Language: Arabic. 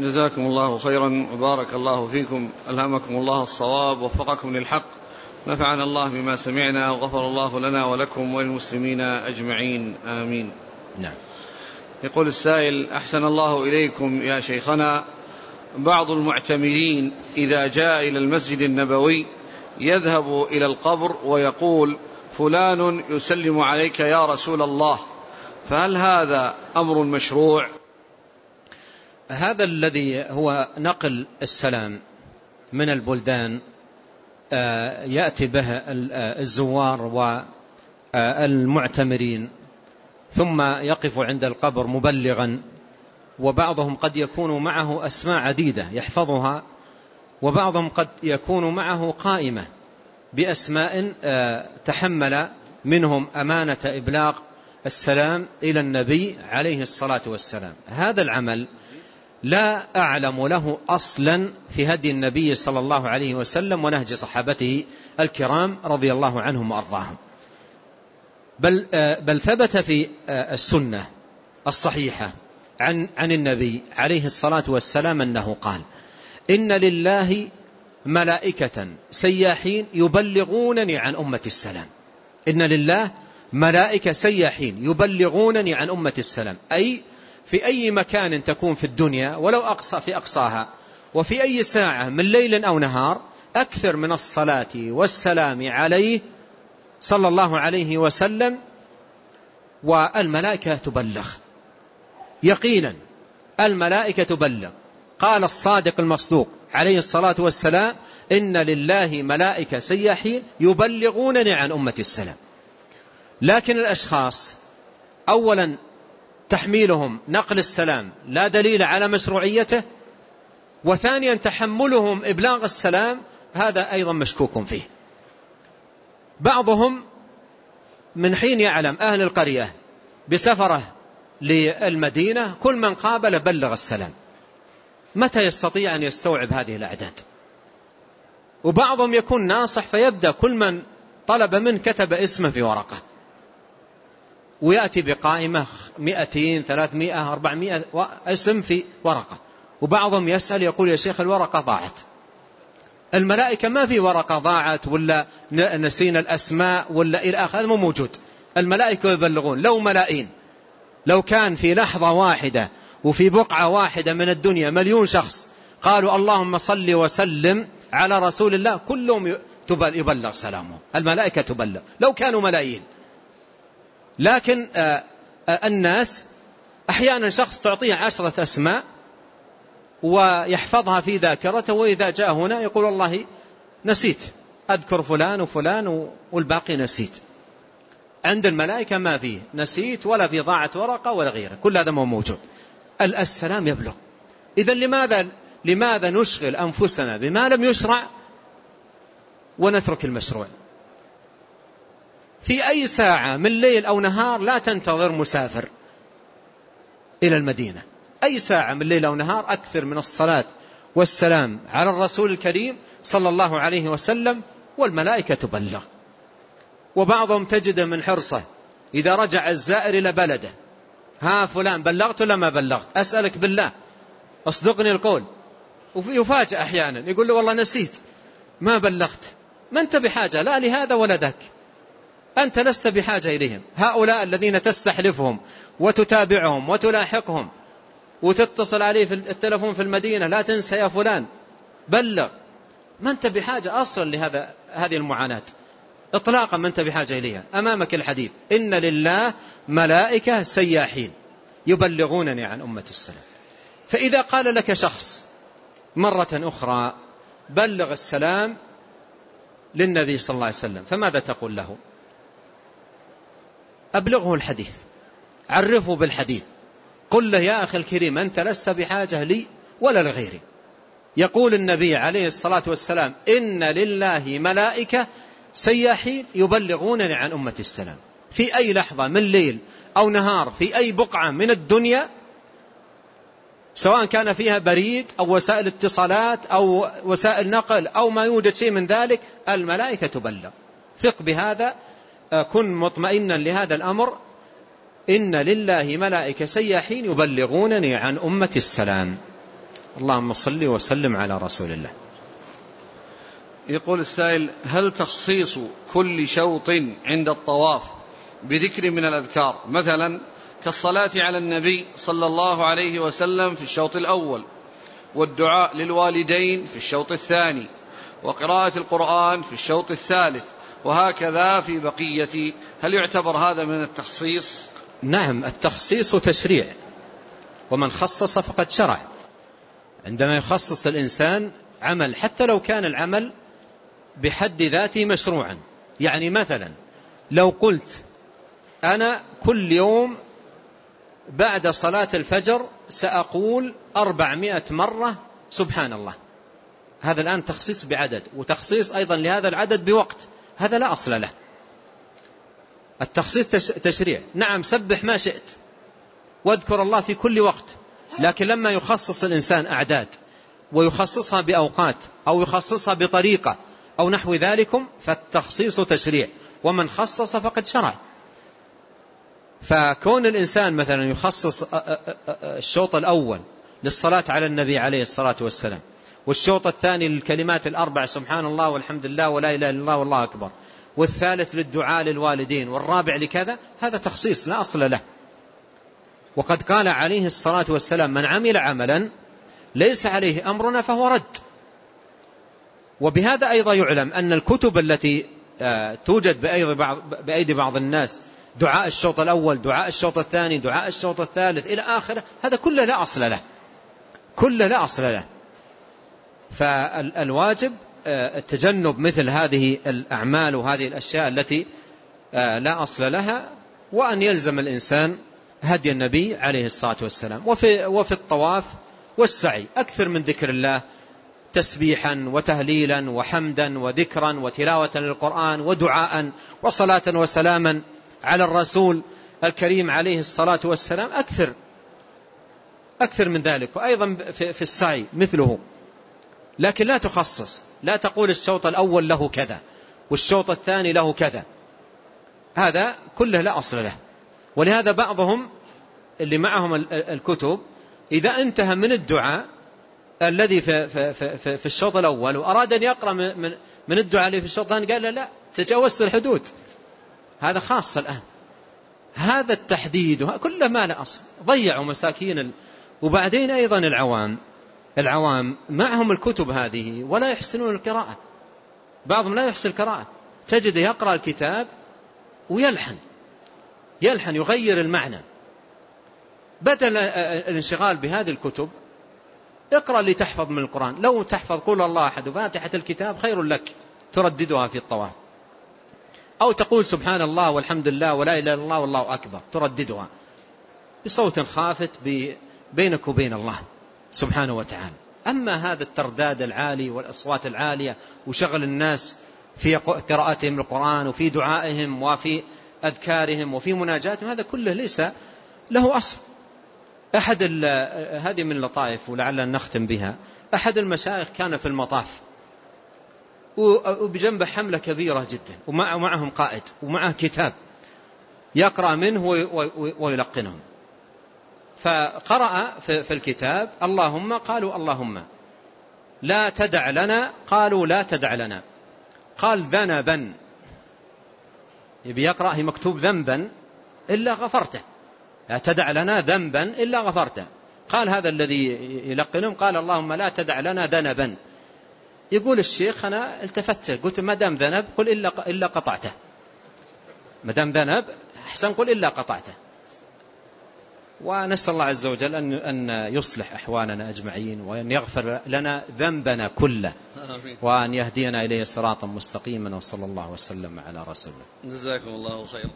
جزاكم الله خيرا وبارك الله فيكم ألهمكم الله الصواب ووفقكم للحق نفعنا الله بما سمعنا وغفر الله لنا ولكم وللمسلمين أجمعين آمين. نعم. يقول السائل أحسن الله إليكم يا شيخنا. بعض المعتمرين إذا جاء إلى المسجد النبوي يذهب إلى القبر ويقول فلان يسلم عليك يا رسول الله فهل هذا أمر مشروع؟ هذا الذي هو نقل السلام من البلدان آه، يأتي به الزوار والمعتمرين ثم يقف عند القبر مبلغا وبعضهم قد يكون معه أسماء عديدة يحفظها وبعضهم قد يكون معه قائمة بأسماء آه، تحمل منهم أمانة إبلاغ السلام إلى النبي عليه الصلاة والسلام. هذا العمل لا أعلم له أصلا في هدي النبي صلى الله عليه وسلم ونهج صحابته الكرام رضي الله عنهم وأرضاهم. بل, آه، بل ثبت في آه، السنة الصحيحة عن, عن النبي عليه الصلاة والسلام أنه قال إن لله ملائكة سياحين يبلغونني عن أمة السلام. إن لله ملائكة سياحين يبلغونني عن أمة السلام. أي في أي مكان تكون في الدنيا ولو أقصى في أقصاها وفي أي ساعة من ليل أو نهار أكثر من الصلاة والسلام عليه صلى الله عليه وسلم والملائكة تبلغ. يقينا الملائكة تبلغ. قال الصادق المصدوق عليه الصلاة والسلام إن لله ملائكة سياحين يبلغونني عن أمة السلام. لكن الأشخاص أولا تحميلهم نقل السلام لا دليل على مشروعيته. وثانيا تحملهم إبلاغ السلام هذا أيضا مشكوك فيه. بعضهم من حين يعلم أهل القرية بسفره للمدينة كل من قابل بلغ السلام. متى يستطيع أن يستوعب هذه الأعداد؟ وبعضهم يكون ناصح فيبدأ كل من طلب منه كتب اسمه في ورقة. ويأتي بقائمة مئتين ثلاثمائة أربعمائة اسم في ورقة. وبعضهم يسأل يقول يا شيخ الورقة ضاعت. الملائكة ما في ورقة ضاعت ولا نسينا الأسماء ولا إلى آخر هذا مو موجود. الملائكة يبلغون لو ملائين لو كان في لحظة واحدة وفي بقعة واحدة من الدنيا مليون شخص قالوا اللهم صل وسلم على رسول الله كلهم يبلغ سلامه. الملائكة تبلغ. لو كانوا ملايين. لكن آه، آه، الناس أحيانا شخص تعطيه عشرة أسماء ويحفظها في ذاكرته وإذا جاء هنا يقول والله نسيت أذكر فلان وفلان والباقي نسيت. عند الملائكة ما فيه نسيت ولا في ضاعة ورقة ولا غيره كل هذا مو موجود. السلام يبلغ. إذا لماذا لماذا نشغل أنفسنا بما لم يشرع ونترك المشروع؟ في أي ساعة من ليل أو نهار لا تنتظر مسافر إلى المدينة. أي ساعة من ليل أو نهار أكثر من الصلاة والسلام على الرسول الكريم صلى الله عليه وسلم والملائكة تبلغ. وبعضهم تجد من حرصه إذا رجع الزائر إلى بلده ها فلان بلغت ولا ما بلغت؟ أسألك بالله أصدقني القول. ويفاجأ أحيانا يقول له والله نسيت ما بلغت ما أنت بحاجة لا لهذا ولا ذاك. أنت لست بحاجة إليهم. هؤلاء الذين تستحلفهم وتتابعهم وتلاحقهم وتتصل عليه في التلفون في المدينة لا تنسى يا فلان بلغ. ما أنت بحاجة أصلا لهذا هذه المعاناة. إطلاقا ما أنت بحاجة إليها. أمامك الحديث. إن لله ملائكة سياحين يبلغونني عن أمة السلام. فإذا قال لك شخص مرة أخرى بلغ السلام للنبي صلى الله عليه وسلم فماذا تقول له؟ أبلغه الحديث. عرفه بالحديث. قل له يا أخي الكريم أنت لست بحاجة لي ولا لغيري. يقول النبي عليه الصلاة والسلام إن لله ملائكة سياحين يبلغونني عن أمة السلام. في أي لحظة من ليل أو نهار في أي بقعة من الدنيا سواء كان فيها بريد أو وسائل اتصالات أو وسائل نقل أو ما يوجد شيء من ذلك الملائكة تبلغ. ثق بهذا كن مطمئنا لهذا الأمر. إن لله ملائكة سياحين يبلغونني عن أمة السلام. اللهم صل وسلم على رسول الله. يقول السائل هل تخصيص كل شوط عند الطواف بذكر من الأذكار؟ مثلا كالصلاة على النبي صلى الله عليه وسلم في الشوط الأول والدعاء للوالدين في الشوط الثاني وقراءة القرآن في الشوط الثالث وهكذا في بقية. هل يعتبر هذا من التخصيص؟ نعم التخصيص تشريع. ومن خصص فقد شرع. عندما يخصص الإنسان عمل حتى لو كان العمل بحد ذاته مشروعا. يعني مثلا لو قلت أنا كل يوم بعد صلاة الفجر سأقول أربعمائة مرة سبحان الله. هذا الآن تخصيص بعدد وتخصيص أيضا لهذا العدد بوقت. هذا لا أصل له. التخصيص تشريع. نعم سبح ما شئت. واذكر الله في كل وقت. لكن لما يخصص الإنسان أعداد ويخصصها بأوقات أو يخصصها بطريقة أو نحو ذلكم فالتخصيص تشريع. ومن خصص فقد شرع. فكون الإنسان مثلا يخصص الشوط الأول للصلاة على النبي عليه الصلاة والسلام والشوط الثاني للكلمات الأربع سبحان الله والحمد لله ولا إله إلا الله والله أكبر. والثالث للدعاء للوالدين. والرابع لكذا هذا تخصيص لا أصل له. وقد قال عليه الصلاة والسلام من عمل عملا ليس عليه أمرنا فهو رد. وبهذا أيضا يعلم أن الكتب التي آه، توجد بأيدي بعض, بأيدي بعض الناس دعاء الشوط الأول دعاء الشوط الثاني دعاء الشوط الثالث إلى آخره هذا كله لا أصل له. كله لا أصل له. فالواجب آه، التجنب مثل هذه الأعمال وهذه الأشياء التي آه، لا أصل لها وأن يلزم الإنسان هدي النبي عليه الصلاة والسلام. وفي, وفي الطواف والسعي أكثر من ذكر الله تسبيحا وتهليلا وحمدا وذكرا وتلاوة للقرآن ودعاء وصلاة وسلاما على الرسول الكريم عليه الصلاة والسلام. أكثر أكثر من ذلك. وأيضا في السعي مثله. لكن لا تخصص. لا تقول الشوط الأول له كذا والشوط الثاني له كذا. هذا كله لا أصل له. ولهذا بعضهم اللي معهم الكتب إذا انتهى من الدعاء الذي في, في, في, في الشوط الأول وأراد أن يقرأ من, من الدعاء الذي في الشوط الثاني قال لا, لا تجاوزت الحدود. هذا خاص الآن. هذا التحديد كله ما له أصل. ضيعوا مساكين وبعدين أيضا العوام. العوام معهم الكتب هذه ولا يحسنون القراءة. بعضهم لا يحسن القراءة. تجد يقرأ الكتاب ويلحن يلحن يغير المعنى. بدل الانشغال بهذه الكتب اقرأ لتحفظ من القرآن. لو تحفظ قول الله أحد فاتحة الكتاب خير لك ترددها في الطواف. أو تقول سبحان الله والحمد لله ولا إله إلا الله والله أكبر ترددها. بصوت خافت بينك وبين الله. سبحانه وتعالى. أما هذا الترداد العالي والأصوات العالية وشغل الناس في قراءتهم القرآن وفي دعائهم وفي أذكارهم وفي مناجاتهم هذا كله ليس له أصل. أحد هذه من اللطائف ولعل نختم بها. أحد المشايخ كان في المطاف وبجنبه حملة كبيرة جدا ومعهم قائد ومعه كتاب يقرأ منه ويلقنهم. فقرأ في الكتاب اللهم قالوا اللهم. لا تدع لنا قالوا لا تدع لنا. قال ذنبا. يبي يقرأ هي مكتوب ذنبا إلا غفرته. لا تدع لنا ذنبا إلا غفرته. قال هذا الذي يلقنهم قال اللهم لا تدع لنا ذنبا. يقول الشيخ أنا التفت قلت ما دام ذنب قل إلا, إلا قطعته. ما دام ذنب أحسن قل إلا قطعته. ونسأل الله عز وجل أن أن يصلح أحوالنا أجمعين وأن يغفر لنا ذنبنا كله وأن يهدينا إليه صراطا مستقيما وصلى الله وسلم على رسوله. جزاكم الله خيرا.